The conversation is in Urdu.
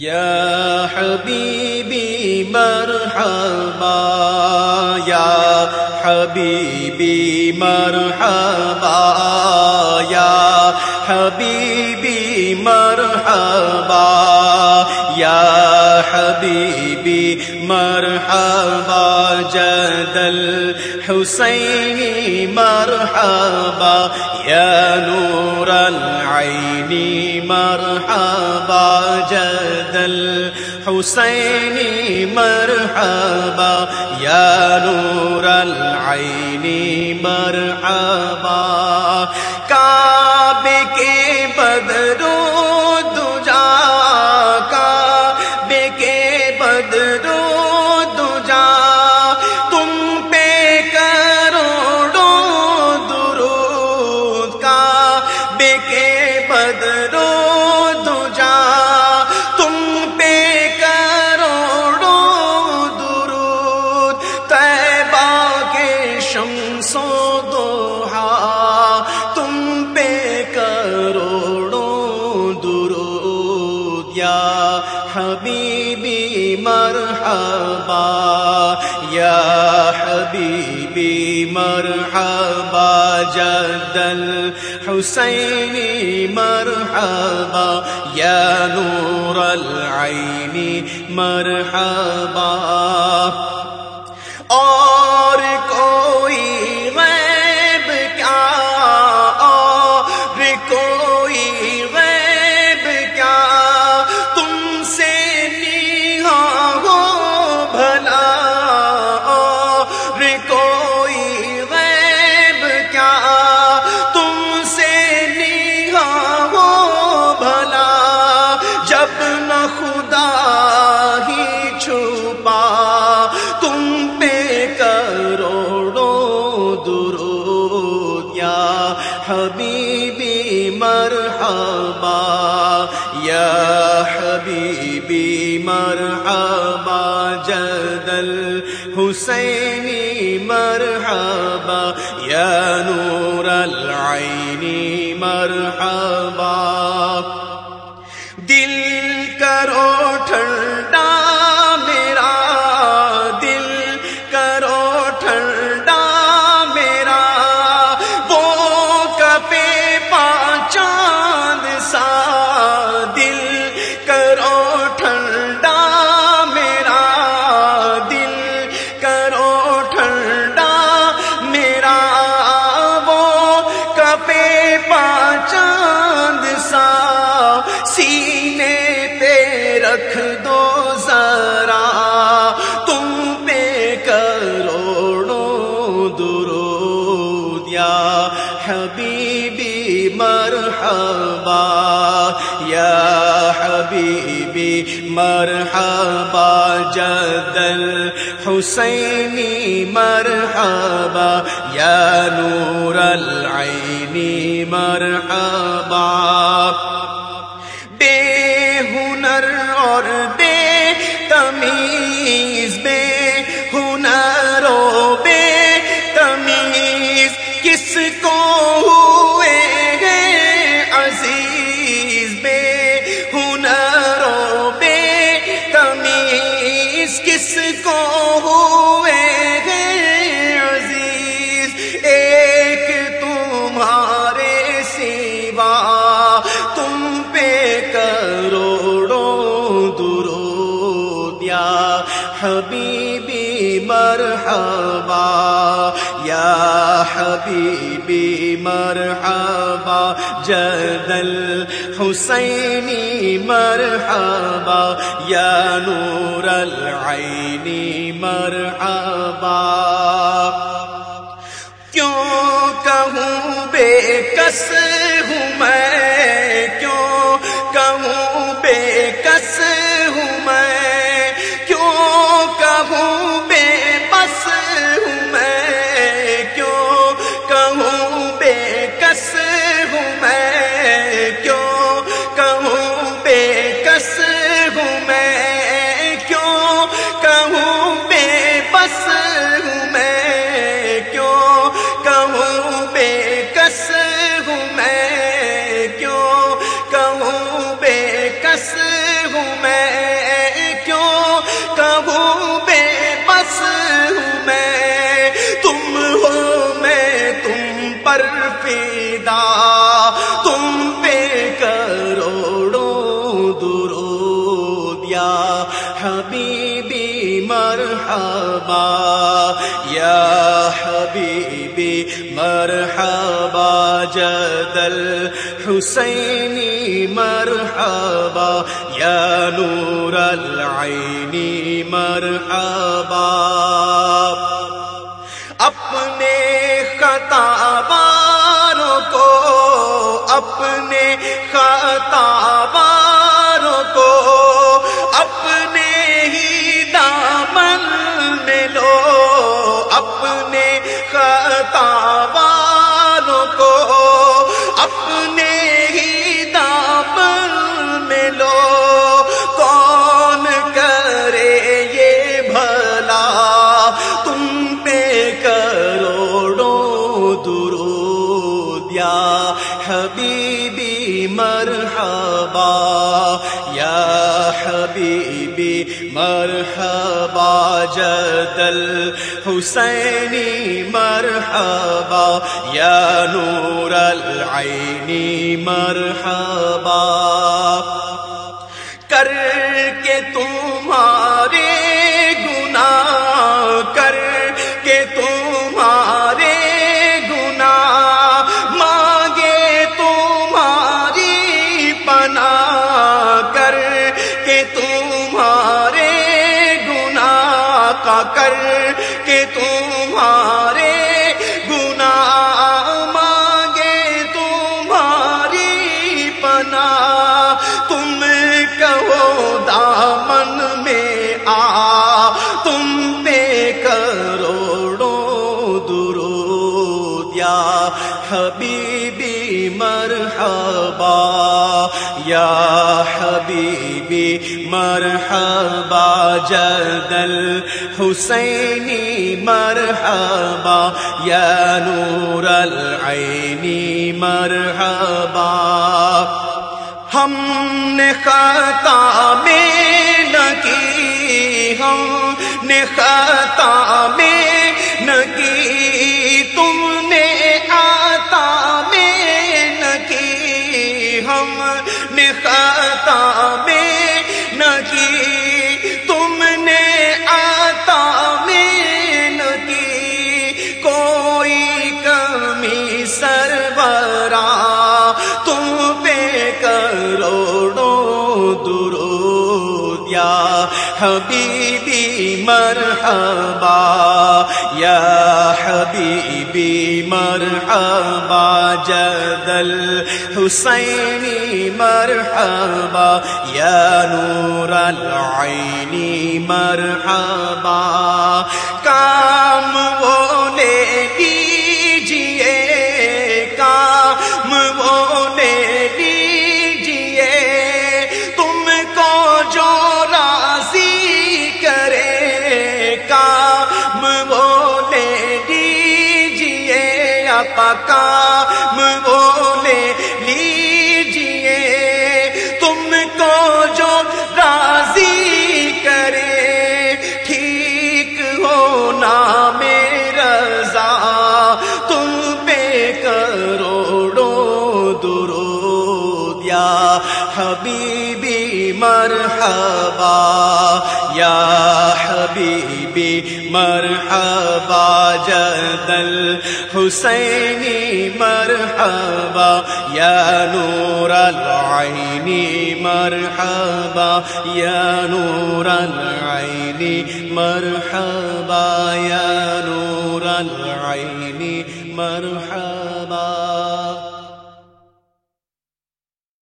یا حبیبی مرحبا یا حبیبی مرحبا یا حبیبی مرحبا یا حبیبی مرحبا جدل حسینی مرحبا یا نور العین مرحبا جدل حسینی مرحبا یا نور العین مرحبا کروڑوں درود یا حبیبی مرحبا، یا حبیبی مرحبا جدل حسینی مرحبا، یا نور العین مرحبا۔ اور حبیبی مرحبا جدل حسینی مرحبا یا نور العین مرحبا دل کرو ٹھنڈا سینے پہ رکھ دو ذرا، تم پہ کروڑوں درود یا حبیبی مرحبا، یا حبیبی مرحبا، جدل حسینی مرحبا، یا نور العین مرحبا۔ اور بے تمی حبیبی مرحبا یا حبیبی مرحبا جدل حسینی مرحبا یا نور العینی مرحبا۔ کہوں بے بس ہوں میں۔ تم ہو میں، تم پر فیدا تم پہ کروڑوں درود یا حبیبی مرحبا، یا حبیبی مرحبا، جدل حسینی مرحبا۔ یا نور العینی مرحبا. اپنے خطا باروں کو اپنے خطا مرحبا یا حبیبی مرحبا جدل حسینی مرحبا یا نور العینی مرحبا۔ کر کے تمہارا کا کر کے تمہارے گنا مانگے، تمہاری پنا تم کہو دامن میں آ، تم پہ کروڑوں درود، یا حبیبی مرحبا، یا حبیبی مرحبا، جدل حسینی مرحبا، یا نور العینی مرحبا۔ ہم نے خطا میں نہ کی، ہم نے خطا میں نہ کی۔ تم نے آتا میں نہ کی، ہم نے خطا میں نہ کی تم نے آتا مین کی۔ کوئی کمی سربراہ تم پہ کروڑوں درو یا حبیبی مرحبا، یا حبیبی مرحبا، جدل حسینی مرحبا، یا نور العینی مرحبا، کام وہ لے کام وہ لے لیجیے آپا کام وہ لے لیجیے تم کو جو راضی کرے، ٹھیک ہونا میرا رضا، تم پہ کروڑوں درود یا حبیبی مرحبا، یا حبیبی، مرحبا، جدل حسینی، مرحبا، یا نور العینی، مرحبا، یا نور العینی، مرحبا، یا نور العینی، مرحبا۔